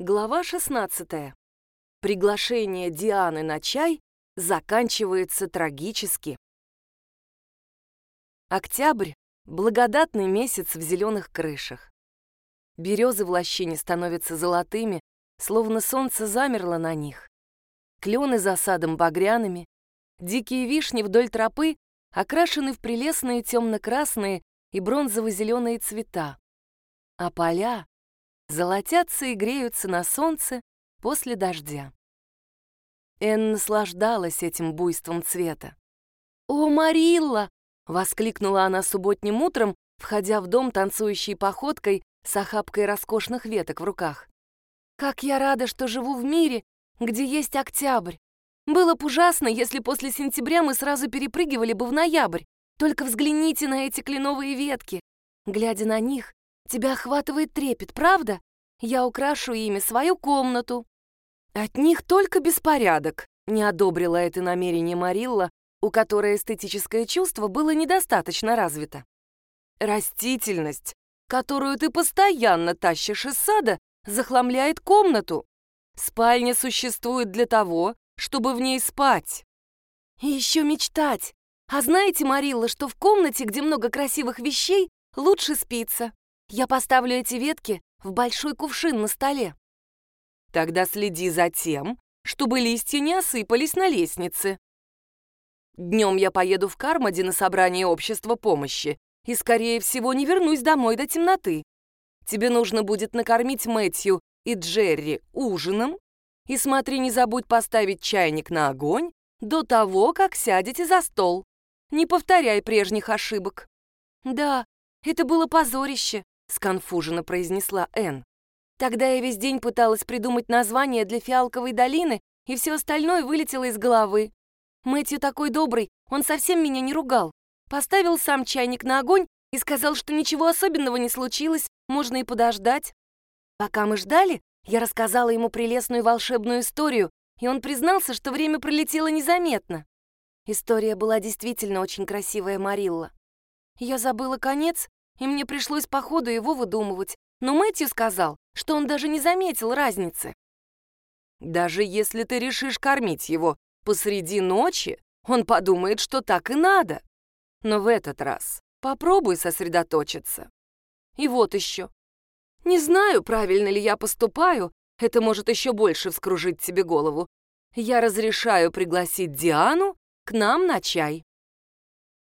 Глава 16. Приглашение Дианы на чай заканчивается трагически. Октябрь — благодатный месяц в зеленых крышах. Березы в лощине становятся золотыми, словно солнце замерло на них. Клены за садом багряными, дикие вишни вдоль тропы окрашены в прелестные темно-красные и бронзово-зеленые цвета. А поля золотятся и греются на солнце после дождя. Энн наслаждалась этим буйством цвета. «О, Марилла!» — воскликнула она субботним утром, входя в дом танцующей походкой с охапкой роскошных веток в руках. «Как я рада, что живу в мире, где есть октябрь! Было бы ужасно, если после сентября мы сразу перепрыгивали бы в ноябрь. Только взгляните на эти кленовые ветки. Глядя на них, Тебя охватывает трепет, правда? Я украшу ими свою комнату». «От них только беспорядок», — не одобрила это намерение Марилла, у которой эстетическое чувство было недостаточно развито. «Растительность, которую ты постоянно тащишь из сада, захламляет комнату. Спальня существует для того, чтобы в ней спать». «И еще мечтать. А знаете, Марилла, что в комнате, где много красивых вещей, лучше спится?» Я поставлю эти ветки в большой кувшин на столе. Тогда следи за тем, чтобы листья не осыпались на лестнице. Днем я поеду в Кармоди на собрание общества помощи и, скорее всего, не вернусь домой до темноты. Тебе нужно будет накормить Мэтью и Джерри ужином, и смотри, не забудь поставить чайник на огонь до того, как сядете за стол. Не повторяй прежних ошибок. Да, это было позорище, — сконфуженно произнесла Энн. Тогда я весь день пыталась придумать название для фиалковой долины, и все остальное вылетело из головы. Мэтью такой добрый, он совсем меня не ругал. Поставил сам чайник на огонь и сказал, что ничего особенного не случилось, можно и подождать. Пока мы ждали, я рассказала ему прелестную волшебную историю, и он признался, что время пролетело незаметно. История была действительно очень красивая, Марилла. Я забыла конец и мне пришлось по ходу его выдумывать, но Мэтью сказал, что он даже не заметил разницы. Даже если ты решишь кормить его посреди ночи, он подумает, что так и надо. Но в этот раз попробуй сосредоточиться. И вот еще. Не знаю, правильно ли я поступаю, это может еще больше вскружить тебе голову. Я разрешаю пригласить Диану к нам на чай.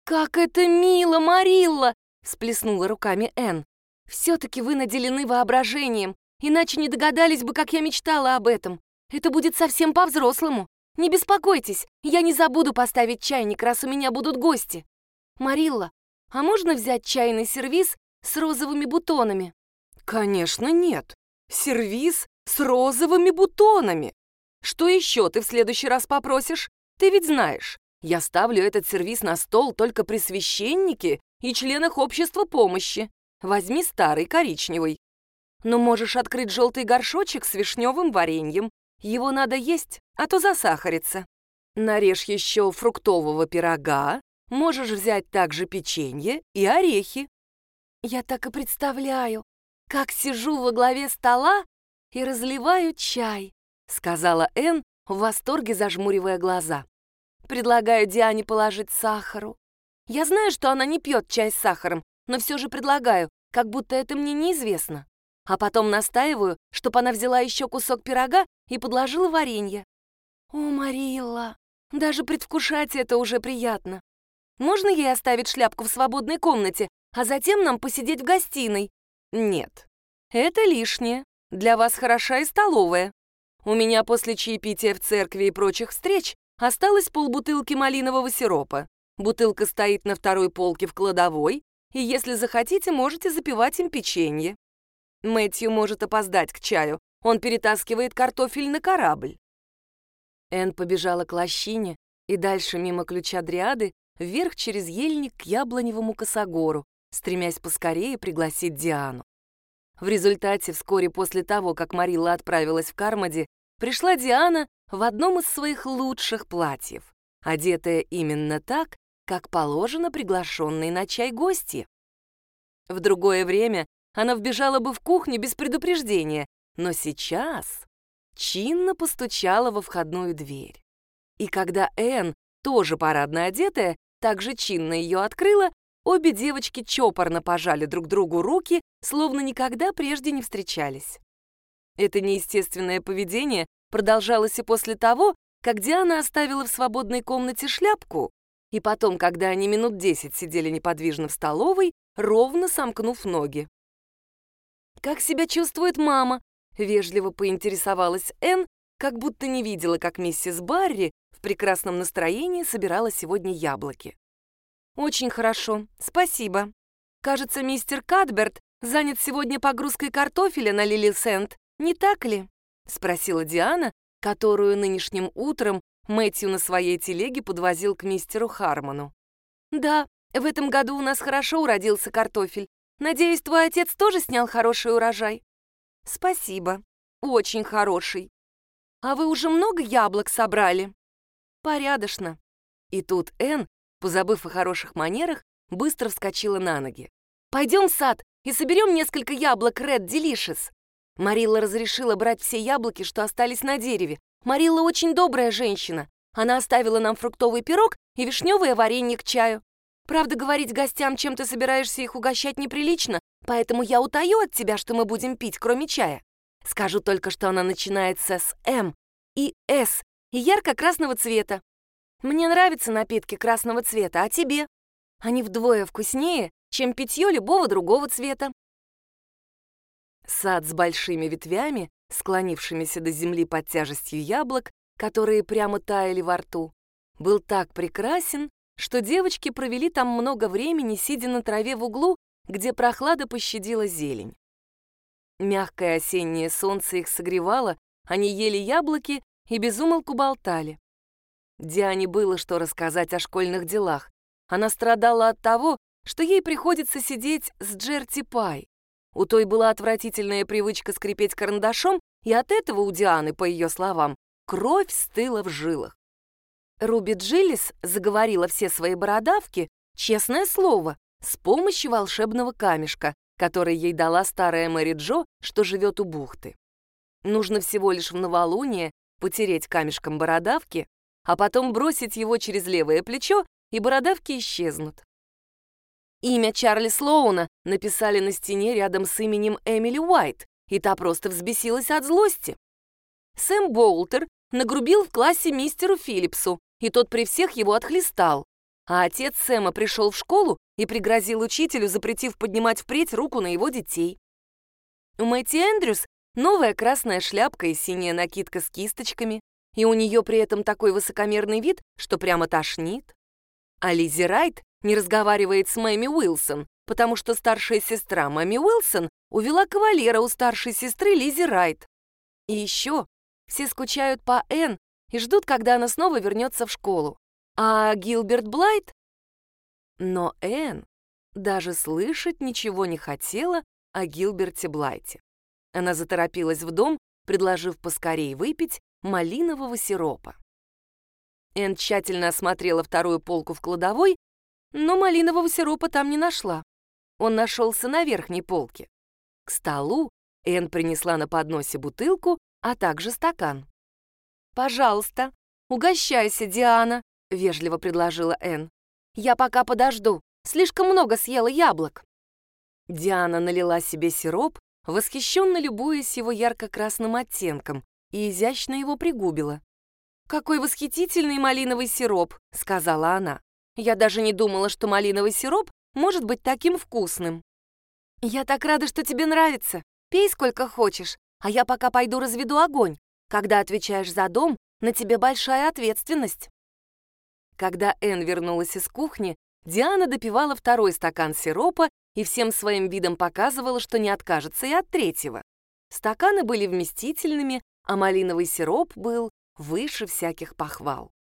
«Как это мило, Марилла!» Сплеснула руками Энн. «Все-таки вы наделены воображением, иначе не догадались бы, как я мечтала об этом. Это будет совсем по-взрослому. Не беспокойтесь, я не забуду поставить чайник, раз у меня будут гости. Марилла, а можно взять чайный сервиз с розовыми бутонами?» «Конечно нет. Сервиз с розовыми бутонами. Что еще ты в следующий раз попросишь? Ты ведь знаешь, я ставлю этот сервиз на стол только при священнике и членах общества помощи. Возьми старый, коричневый. Но можешь открыть желтый горшочек с вишневым вареньем. Его надо есть, а то засахарится. Нарежь еще фруктового пирога. Можешь взять также печенье и орехи. Я так и представляю, как сижу во главе стола и разливаю чай, сказала Энн в восторге, зажмуривая глаза. Предлагаю Диане положить сахару. Я знаю, что она не пьет чай с сахаром, но все же предлагаю, как будто это мне неизвестно. А потом настаиваю, чтобы она взяла еще кусок пирога и подложила варенье. О, Марилла, даже предвкушать это уже приятно. Можно ей оставить шляпку в свободной комнате, а затем нам посидеть в гостиной? Нет, это лишнее. Для вас хороша и столовая. У меня после чаепития в церкви и прочих встреч осталось полбутылки малинового сиропа. Бутылка стоит на второй полке в кладовой, и если захотите, можете запивать им печенье. Мэтью может опоздать к чаю, он перетаскивает картофель на корабль. Энн побежала к лощине и дальше мимо ключа дриады вверх через ельник к яблоневому косогору, стремясь поскорее пригласить Диану. В результате, вскоре после того, как Марилла отправилась в Кармоди, пришла Диана в одном из своих лучших платьев, одетая именно так, как положено приглашенной на чай гости. В другое время она вбежала бы в кухню без предупреждения, но сейчас чинно постучала во входную дверь. И когда Энн, тоже парадно одетая, также чинно ее открыла, обе девочки чопорно пожали друг другу руки, словно никогда прежде не встречались. Это неестественное поведение продолжалось и после того, как Диана оставила в свободной комнате шляпку, и потом, когда они минут десять сидели неподвижно в столовой, ровно сомкнув ноги. «Как себя чувствует мама?» — вежливо поинтересовалась Энн, как будто не видела, как миссис Барри в прекрасном настроении собирала сегодня яблоки. «Очень хорошо, спасибо. Кажется, мистер Кадберт занят сегодня погрузкой картофеля на Лили Сент, не так ли?» — спросила Диана, которую нынешним утром Мэтью на своей телеге подвозил к мистеру Хармону. «Да, в этом году у нас хорошо уродился картофель. Надеюсь, твой отец тоже снял хороший урожай?» «Спасибо. Очень хороший. А вы уже много яблок собрали?» «Порядочно». И тут Энн, позабыв о хороших манерах, быстро вскочила на ноги. «Пойдем в сад и соберем несколько яблок Red Delicious». Марилла разрешила брать все яблоки, что остались на дереве. Марилла очень добрая женщина. Она оставила нам фруктовый пирог и вишневое варенье к чаю. Правда, говорить гостям, чем ты собираешься их угощать, неприлично, поэтому я утаю от тебя, что мы будем пить, кроме чая. Скажу только, что она начинается с М и С и ярко-красного цвета. Мне нравятся напитки красного цвета, а тебе? Они вдвое вкуснее, чем питье любого другого цвета. Сад с большими ветвями, склонившимися до земли под тяжестью яблок, которые прямо таяли во рту, был так прекрасен, что девочки провели там много времени, сидя на траве в углу, где прохлада пощадила зелень. Мягкое осеннее солнце их согревало, они ели яблоки и безумолку болтали. Диане было что рассказать о школьных делах. Она страдала от того, что ей приходится сидеть с Джерти Пай. У той была отвратительная привычка скрипеть карандашом, и от этого у Дианы, по ее словам, кровь стыла в жилах. Руби Джилlis заговорила все свои бородавки, честное слово, с помощью волшебного камешка, который ей дала старая Мэри Джо, что живет у бухты. Нужно всего лишь в новолуние потереть камешком бородавки, а потом бросить его через левое плечо, и бородавки исчезнут. Имя Чарли Слоуна написали на стене рядом с именем Эмили Уайт, и та просто взбесилась от злости. Сэм Боултер нагрубил в классе мистеру Филлипсу, и тот при всех его отхлестал. А отец Сэма пришел в школу и пригрозил учителю, запретив поднимать впредь руку на его детей. У Мэтти Эндрюс новая красная шляпка и синяя накидка с кисточками, и у нее при этом такой высокомерный вид, что прямо тошнит. А Лизи Райт не разговаривает с Мэми Уилсон, потому что старшая сестра Мэми Уилсон увела кавалера у старшей сестры Лизи Райт. И еще все скучают по Энн и ждут, когда она снова вернется в школу. А Гилберт Блайт? Но Энн даже слышать ничего не хотела о Гилберте Блайте. Она заторопилась в дом, предложив поскорей выпить малинового сиропа. Энн тщательно осмотрела вторую полку в кладовой но малинового сиропа там не нашла. Он нашелся на верхней полке. К столу Энн принесла на подносе бутылку, а также стакан. «Пожалуйста, угощайся, Диана», — вежливо предложила Энн. «Я пока подожду, слишком много съела яблок». Диана налила себе сироп, восхищенно любуясь его ярко-красным оттенком, и изящно его пригубила. «Какой восхитительный малиновый сироп», — сказала она. Я даже не думала, что малиновый сироп может быть таким вкусным. Я так рада, что тебе нравится. Пей сколько хочешь, а я пока пойду разведу огонь. Когда отвечаешь за дом, на тебе большая ответственность. Когда Энн вернулась из кухни, Диана допивала второй стакан сиропа и всем своим видом показывала, что не откажется и от третьего. Стаканы были вместительными, а малиновый сироп был выше всяких похвал.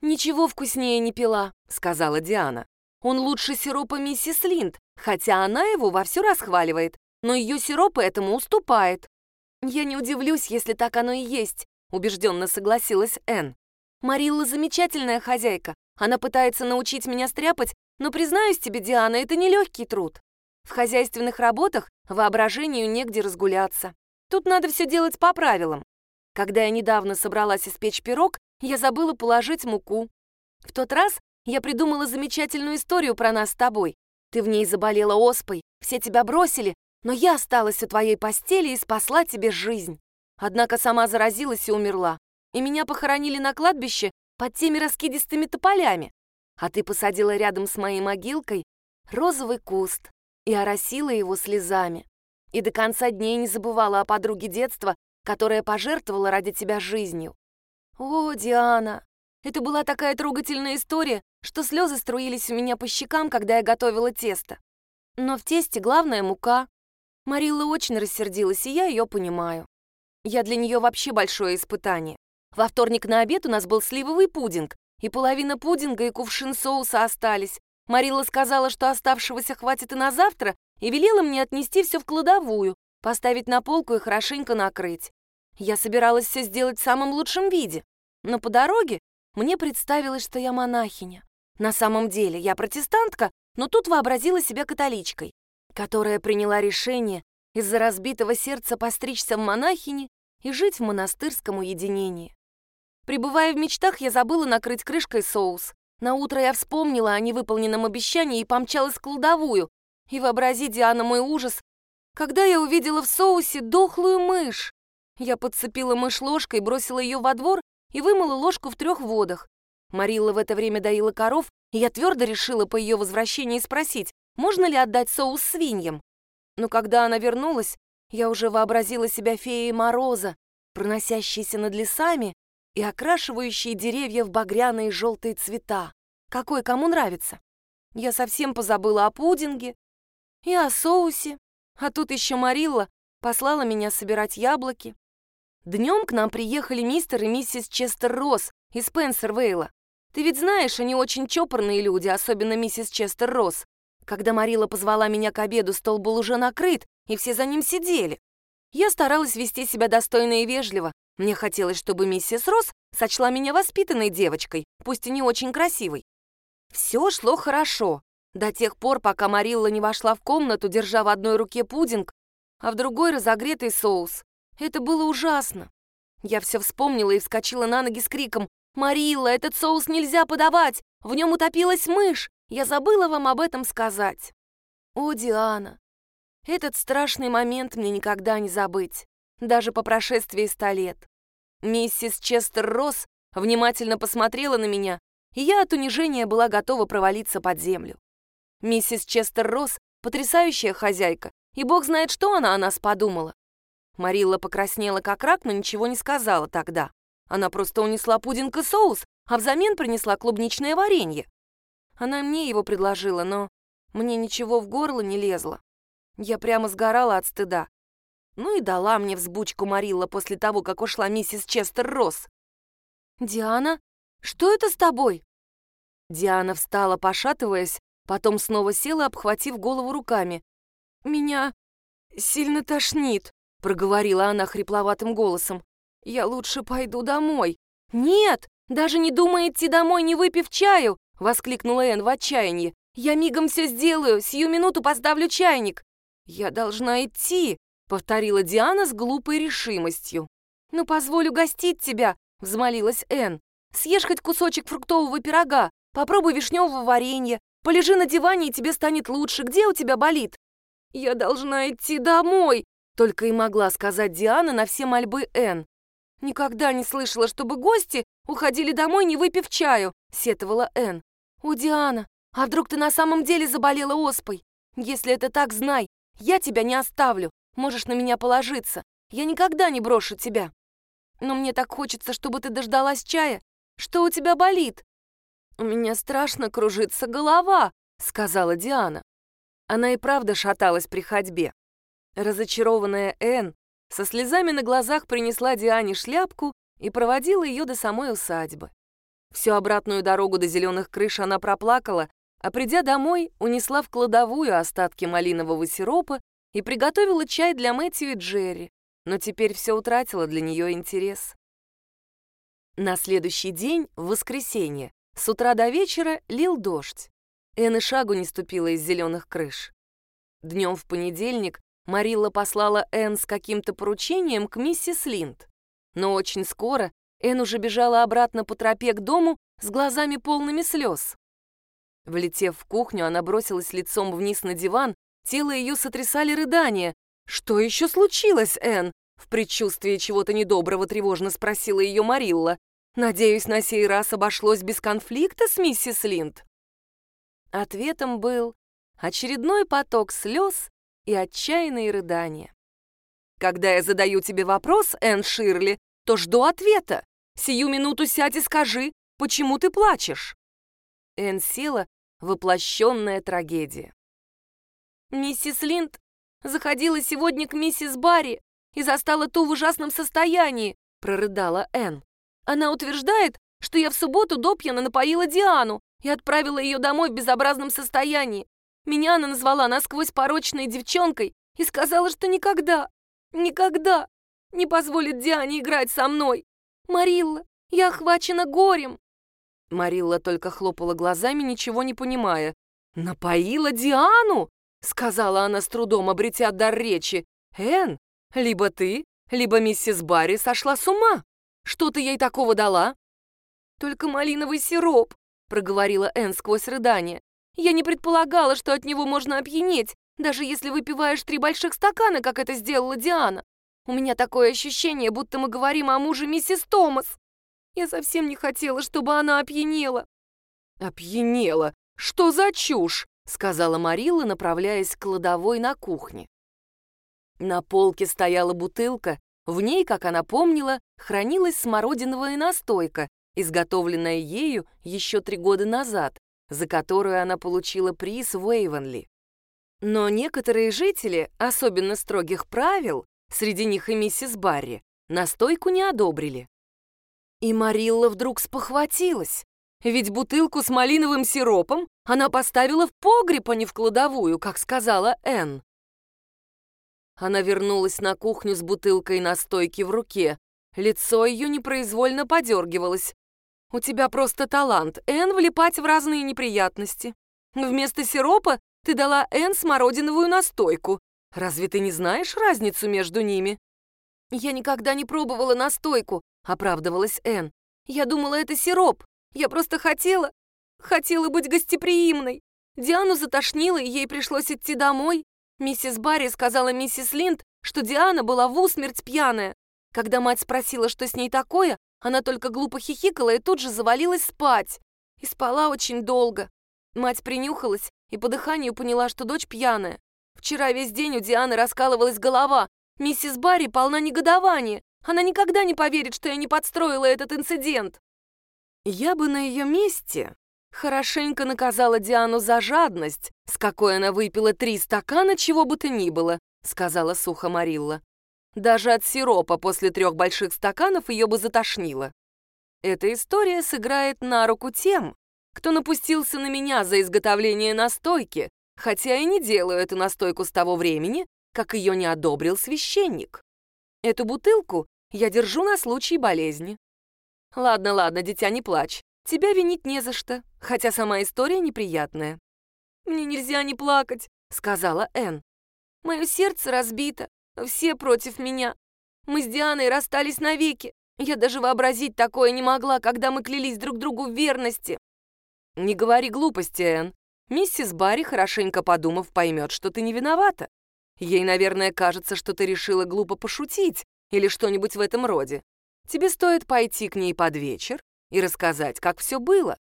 «Ничего вкуснее не пила», — сказала Диана. «Он лучше сиропа миссис Линд, хотя она его вовсю расхваливает, но ее сироп этому уступает». «Я не удивлюсь, если так оно и есть», — убежденно согласилась Энн. «Марилла замечательная хозяйка. Она пытается научить меня стряпать, но, признаюсь тебе, Диана, это нелегкий труд. В хозяйственных работах воображению негде разгуляться. тут надо все делать по правилам. Когда я недавно собралась испечь пирог, я забыла положить муку. В тот раз я придумала замечательную историю про нас с тобой. Ты в ней заболела оспой, все тебя бросили, но я осталась у твоей постели и спасла тебе жизнь. Однако сама заразилась и умерла, и меня похоронили на кладбище под теми раскидистыми тополями. А ты посадила рядом с моей могилкой розовый куст и оросила его слезами. И до конца дней не забывала о подруге детства, которая пожертвовала ради тебя жизнью. О, Диана, это была такая трогательная история, что слезы струились у меня по щекам, когда я готовила тесто. Но в тесте главная мука. Марилла очень рассердилась, и я ее понимаю. Я для нее вообще большое испытание. Во вторник на обед у нас был сливовый пудинг, и половина пудинга и кувшин соуса остались. Марилла сказала, что оставшегося хватит и на завтра, и велела мне отнести все в кладовую, поставить на полку и хорошенько накрыть. Я собиралась все сделать в самом лучшем виде, но по дороге мне представилось, что я монахиня. На самом деле я протестантка, но тут вообразила себя католичкой, которая приняла решение из-за разбитого сердца постричься в монахини и жить в монастырском уединении. Прибывая в мечтах, я забыла накрыть крышкой соус. На утро я вспомнила о невыполненном обещании и помчалась в кладовую. И вообрази, Диана, мой ужас, когда я увидела в соусе дохлую мышь. Я подцепила мышь ложкой, бросила ее во двор и вымыла ложку в трех водах. Марилла в это время доила коров, и я твердо решила по ее возвращении спросить, можно ли отдать соус свиньям. Но когда она вернулась, я уже вообразила себя феей Мороза, проносящейся над лесами и окрашивающей деревья в багряные желтые цвета. Какой кому нравится. Я совсем позабыла о пудинге и о соусе, а тут еще Марилла послала меня собирать яблоки. Днем к нам приехали мистер и миссис Честер Росс из Спенсервейла. Ты ведь знаешь, они очень чопорные люди, особенно миссис Честер Росс. Когда Марила позвала меня к обеду, стол был уже накрыт, и все за ним сидели. Я старалась вести себя достойно и вежливо. Мне хотелось, чтобы миссис Росс сочла меня воспитанной девочкой, пусть и не очень красивой. Все шло хорошо, до тех пор, пока Марилла не вошла в комнату, держа в одной руке пудинг, а в другой разогретый соус. Это было ужасно. Я все вспомнила и вскочила на ноги с криком «Марилла, этот соус нельзя подавать! В нем утопилась мышь! Я забыла вам об этом сказать!» О, Диана, этот страшный момент мне никогда не забыть, даже по прошествии ста лет. Миссис Честер Росс внимательно посмотрела на меня, и я от унижения была готова провалиться под землю. Миссис Честер Росс — потрясающая хозяйка, и бог знает, что она о нас подумала. Марилла покраснела как рак, но ничего не сказала тогда. Она просто унесла пудинг и соус, а взамен принесла клубничное варенье. Она мне его предложила, но мне ничего в горло не лезло. Я прямо сгорала от стыда. Ну и дала мне взбучку Марилла после того, как ушла миссис Честер Росс. «Диана, что это с тобой?» Диана встала, пошатываясь, потом снова села, обхватив голову руками. «Меня сильно тошнит», — проговорила она хрипловатым голосом. «Я лучше пойду домой». «Нет, даже не думай идти домой, не выпив чаю!» — воскликнула Энн в отчаянии. «Я мигом все сделаю, сию минуту поставлю чайник». «Я должна идти», — повторила Диана с глупой решимостью. «Ну, позволю гостить тебя», — взмолилась Энн. «Съешь хоть кусочек фруктового пирога, попробуй вишневого варенья, полежи на диване, и тебе станет лучше. Где у тебя болит?» «Я должна идти домой», только и могла сказать Диана на все мольбы Энн. «Никогда не слышала, чтобы гости уходили домой, не выпив чаю», — сетовала Энн. «О, Диана, а вдруг ты на самом деле заболела оспой? Если это так, знай, я тебя не оставлю, можешь на меня положиться. Я никогда не брошу тебя. Но мне так хочется, чтобы ты дождалась чая. Что у тебя болит?» «У меня страшно кружится голова», — сказала Диана. Она и правда шаталась при ходьбе. Разочарованная Энн со слезами на глазах принесла Диане шляпку и проводила ее до самой усадьбы. Всю обратную дорогу до зеленых крыш она проплакала, а придя домой, унесла в кладовую остатки малинового сиропа и приготовила чай для Мэтью и Джерри, но теперь все утратило для нее интерес. На следующий день, в воскресенье, с утра до вечера лил дождь. Энн и шагу не ступила из зеленых крыш. Днем в понедельник Марилла послала Энн с каким-то поручением к миссис Линд. Но очень скоро Энн уже бежала обратно по тропе к дому с глазами полными слез. Влетев в кухню, она бросилась лицом вниз на диван, тело ее сотрясали рыдания. «Что еще случилось, Энн?» В предчувствии чего-то недоброго тревожно спросила ее Марилла. «Надеюсь, на сей раз обошлось без конфликта с миссис Линд?» Ответом был очередной поток слез и отчаянные рыдания. «Когда я задаю тебе вопрос, Энн Ширли, то жду ответа. Сию минуту сядь и скажи, почему ты плачешь?» Энн села, воплощенная трагедия. «Миссис Линд заходила сегодня к миссис Барри и застала ту в ужасном состоянии», — прорыдала Энн. «Она утверждает, что я в субботу допьяно напоила Диану и отправила ее домой в безобразном состоянии. Меня она назвала насквозь порочной девчонкой и сказала, что никогда, никогда не позволит Диане играть со мной. Марилла, я охвачена горем. Марилла только хлопала глазами, ничего не понимая. «Напоила Диану?» — сказала она с трудом, обретя дар речи. «Энн, либо ты, либо миссис Барри сошла с ума. Что ты ей такого дала?» «Только малиновый сироп», — проговорила Энн сквозь рыдание. «Я не предполагала, что от него можно опьянеть, даже если выпиваешь три больших стакана, как это сделала Диана. У меня такое ощущение, будто мы говорим о муже миссис Томас. Я совсем не хотела, чтобы она опьянела». «Опьянела? Что за чушь?» — сказала Марилла, направляясь к кладовой на кухне. На полке стояла бутылка, в ней, как она помнила, хранилась смородиновая настойка, изготовленная ею еще три года назад, за которую она получила приз в Уэйвенли. Но некоторые жители, особенно строгих правил, среди них и миссис Барри, настойку не одобрили. И Марилла вдруг спохватилась, ведь бутылку с малиновым сиропом она поставила в погреб, а не в кладовую, как сказала Энн. Она вернулась на кухню с бутылкой настойки в руке. Лицо ее непроизвольно подергивалось. «У тебя просто талант, Энн, влипать в разные неприятности. Вместо сиропа ты дала Энн смородиновую настойку. Разве ты не знаешь разницу между ними?» «Я никогда не пробовала настойку», — оправдывалась Энн. «Я думала, это сироп. Я просто хотела... хотела быть гостеприимной. Диану затошнило, и ей пришлось идти домой. Миссис Барри сказала миссис Линд, что Диана была в усмерть пьяная. Когда мать спросила, что с ней такое, она только глупо хихикала и тут же завалилась спать. И спала очень долго. Мать принюхалась и по дыханию поняла, что дочь пьяная. Вчера весь день у Дианы раскалывалась голова. Миссис Барри полна негодования. Она никогда не поверит, что я не подстроила этот инцидент. Я бы на ее месте хорошенько наказала Диану за жадность, с какой она выпила три стакана чего бы то ни было, сказала сухо Марилла. Даже от сиропа после трех больших стаканов ее бы затошнило. Эта история сыграет на руку тем, кто напустился на меня за изготовление настойки, хотя и не делаю эту настойку с того времени, как ее не одобрил священник. Эту бутылку я держу на случай болезни. Ладно, ладно, дитя, не плачь. Тебя винить не за что, хотя сама история неприятная. «Мне нельзя не плакать», — сказала Энн. «Мое сердце разбито, все против меня. Мы с Дианой расстались навеки. Я даже вообразить такое не могла, когда мы клялись друг другу в верности». «Не говори глупости, Энн. Миссис Барри, хорошенько подумав, поймет, что ты не виновата. Ей, наверное, кажется, что ты решила глупо пошутить или что-нибудь в этом роде. Тебе стоит пойти к ней под вечер и рассказать, как все было.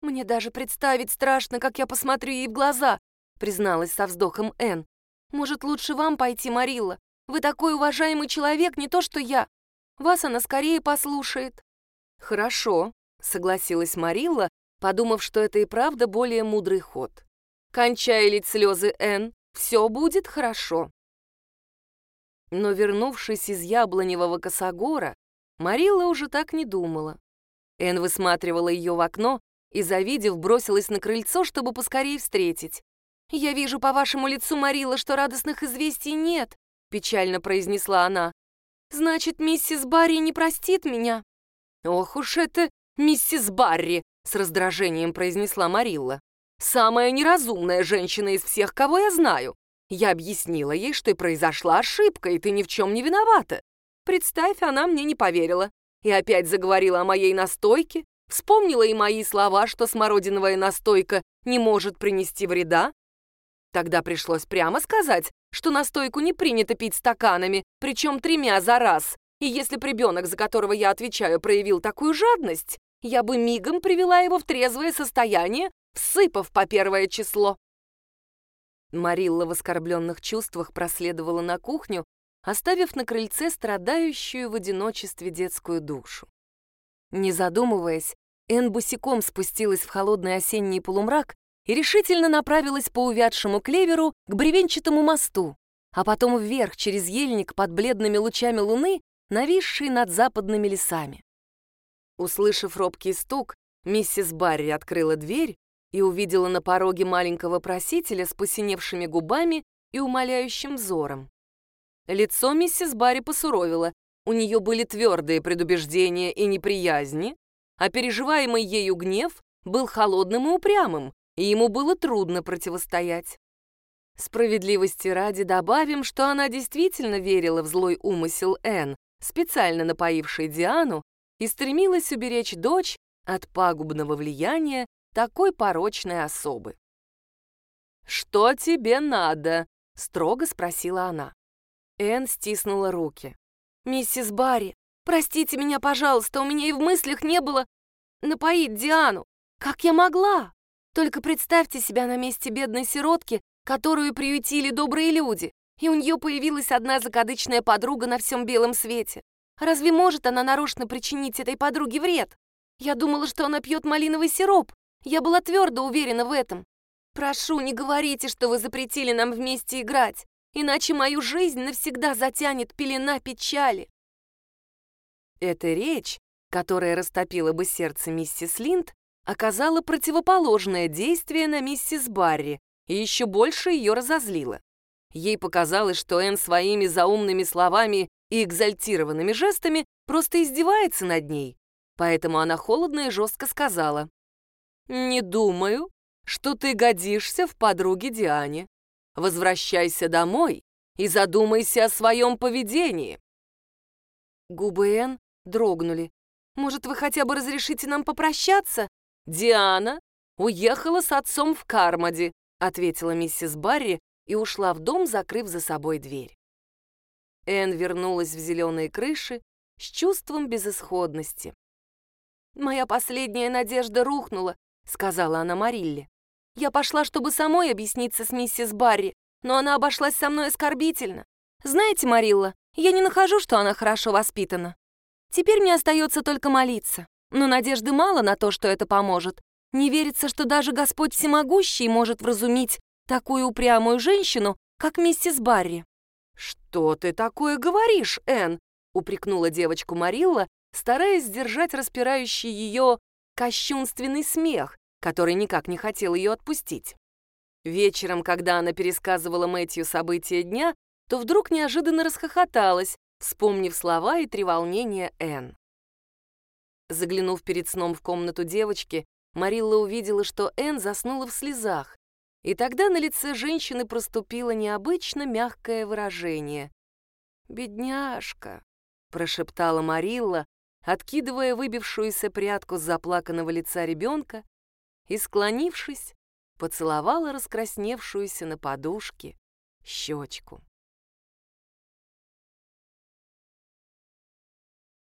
«Мне даже представить страшно, как я посмотрю ей в глаза», призналась со вздохом Энн. «Может, лучше вам пойти, Марилла? Вы такой уважаемый человек, не то что я. Вас она скорее послушает». «Хорошо», — согласилась Марилла, подумав, что это и правда более мудрый ход. «Кончай лить слезы, Энн, все будет хорошо». Но, вернувшись из яблоневого косогора, Марилла уже так не думала. Эн высматривала ее в окно и, завидев, бросилась на крыльцо, чтобы поскорее встретить. «Я вижу по вашему лицу, Марила, что радостных известий нет», — печально произнесла она. «Значит, миссис Барри не простит меня?» «Ох уж это миссис Барри!» — с раздражением произнесла Марилла. «Самая неразумная женщина из всех, кого я знаю. Я объяснила ей, что и произошла ошибка, и ты ни в чем не виновата. Представь, она мне не поверила. И опять заговорила о моей настойке, вспомнила и мои слова, что смородиновая настойка не может принести вреда. Тогда пришлось прямо сказать, что настойку не принято пить стаканами, причем тремя за раз. И если б ребенок, за которого я отвечаю, проявил такую жадность, я бы мигом привела его в трезвое состояние, всыпав по первое число. Марилла в оскорбленных чувствах проследовала на кухню, оставив на крыльце страдающую в одиночестве детскую душу. Не задумываясь, Энн босиком спустилась в холодный осенний полумрак и решительно направилась по увядшему клеверу к бревенчатому мосту, а потом вверх через ельник под бледными лучами луны, нависший над западными лесами. Услышав робкий стук, миссис Барри открыла дверь и увидела на пороге маленького просителя с посиневшими губами и умоляющим взором. Лицо миссис Барри посуровило, у нее были твердые предубеждения и неприязни, а переживаемый ею гнев был холодным и упрямым, и ему было трудно противостоять. Справедливости ради добавим, что она действительно верила в злой умысел Энн, специально напоившей Диану, и стремилась уберечь дочь от пагубного влияния такой порочной особы. «Что тебе надо?» — строго спросила она. Энн стиснула руки. «Миссис Барри, простите меня, пожалуйста, у меня и в мыслях не было напоить Диану. Как я могла? Только представьте себя на месте бедной сиротки, которую приютили добрые люди, и у нее появилась одна закадычная подруга на всем белом свете. Разве может она нарочно причинить этой подруге вред? Я думала, что она пьет малиновый сироп, я была твердо уверена в этом. Прошу, не говорите, что вы запретили нам вместе играть, иначе мою жизнь навсегда затянет пелена печали. Эта речь, которая растопила бы сердце миссис Линд, оказала противоположное действие на миссис Барри и еще больше ее разозлила. Ей показалось, что Энн своими заумными словами и экзальтированными жестами просто издевается над ней, поэтому она холодно и жестко сказала. «Не думаю, что ты годишься в подруге Диане. Возвращайся домой и задумайся о своем поведении». Губы Энн дрогнули. «Может, вы хотя бы разрешите нам попрощаться?» «Диана уехала с отцом в Кармаде», ответила миссис Барри и ушла в дом, закрыв за собой дверь. Энн вернулась в зеленые крыши с чувством безысходности. «Моя последняя надежда рухнула», сказала она Марилле. Я пошла, чтобы самой объясниться с миссис Барри, но она обошлась со мной оскорбительно. Знаете, Марилла, я не нахожу, что она хорошо воспитана. Теперь мне остается только молиться. Но надежды мало на то, что это поможет. Не верится, что даже Господь Всемогущий может вразумить такую упрямую женщину, как миссис Барри. «Что ты такое говоришь, Энн?» — упрекнула девочку Марилла, стараясь сдержать распирающий ее кощунственный смех, который никак не хотел ее отпустить. Вечером, когда она пересказывала Мэтью события дня, то вдруг неожиданно расхохоталась, вспомнив слова и треволнения Энн. Заглянув перед сном в комнату девочки, Марилла увидела, что Энн заснула в слезах, и тогда на лице женщины проступило необычно мягкое выражение. «Бедняжка», — прошептала Марилла, откидывая выбившуюся прядку с заплаканного лица ребенка и, склонившись, поцеловала раскрасневшуюся на подушке щечку.